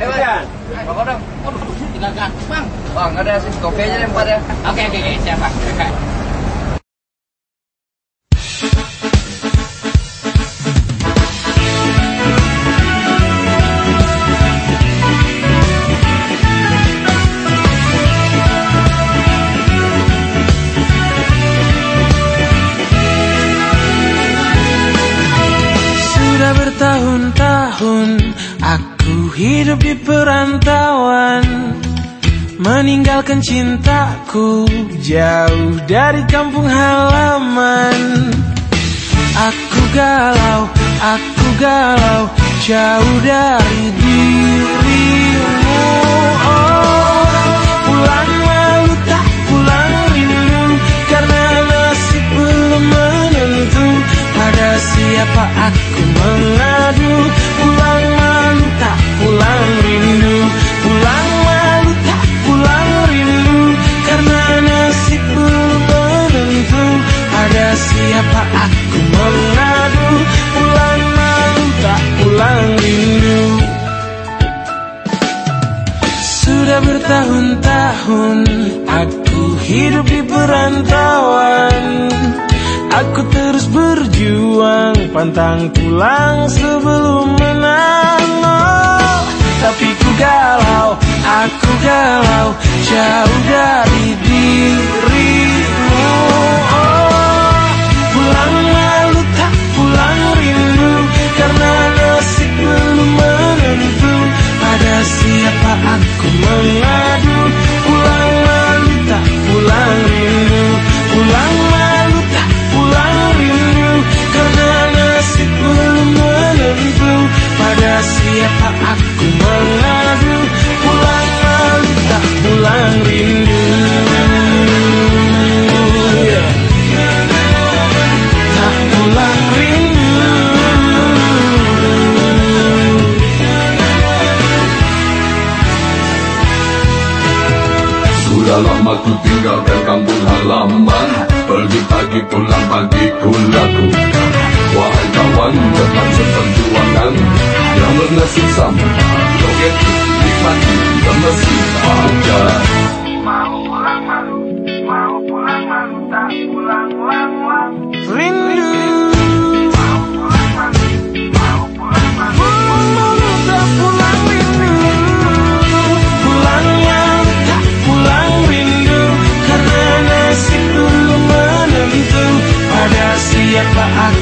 Ayo, Bang. Rokok dong. Waduh, tinggal gantung bang. Bang, ada sih kopi aja deh empat ya. Oke oke oke siap bang. Oke. Sudah bertahun-tahun hidup di perantauan Meninggalkan cintaku jauh dari kampung halaman. Aku galau, aku galau jauh dari dirimu. Oh, pulang malu tak pulang rindu Karena nasib belum menentu. Pada siapa aku mengadu siapa aku mengadu? Pulang malu tak pulang rindu. Sudah bertahun-tahun aku hidup di perantauan. Aku terus berjuang pantang pulang sebelum menang Oh, Tapi ku galau, aku galau jauh dari dirimu siapa aku mengadu Pulang tak pulang rindu. Tak pulang rindu. Sudah lama ku tinggalkan kampung halaman. Pergi pagi pulang pagi ku lakukan. Wahai kawan tetap seperjuangan Sama. Joget nikmati bermesih saja Rindu. Pulang malu tak pulang rindu. Pulangnya tak pulang rindu. Karena nasib belum menentu. Pada siapa aku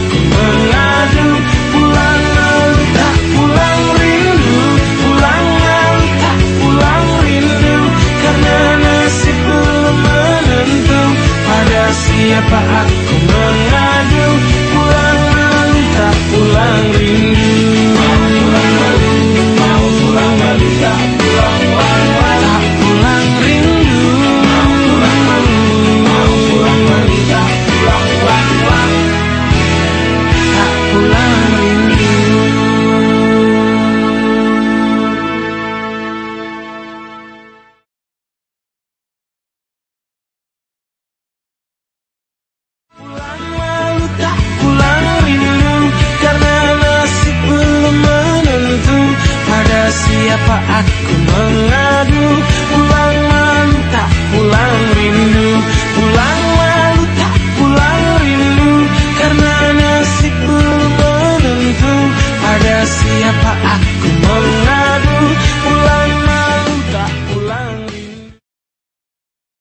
siapa aku aku mengadu Pulang malu tak pulang rindu Pulang malu tak pulang rindu. Karena nasib belum menentu Pada siapa aku mengadu Pulang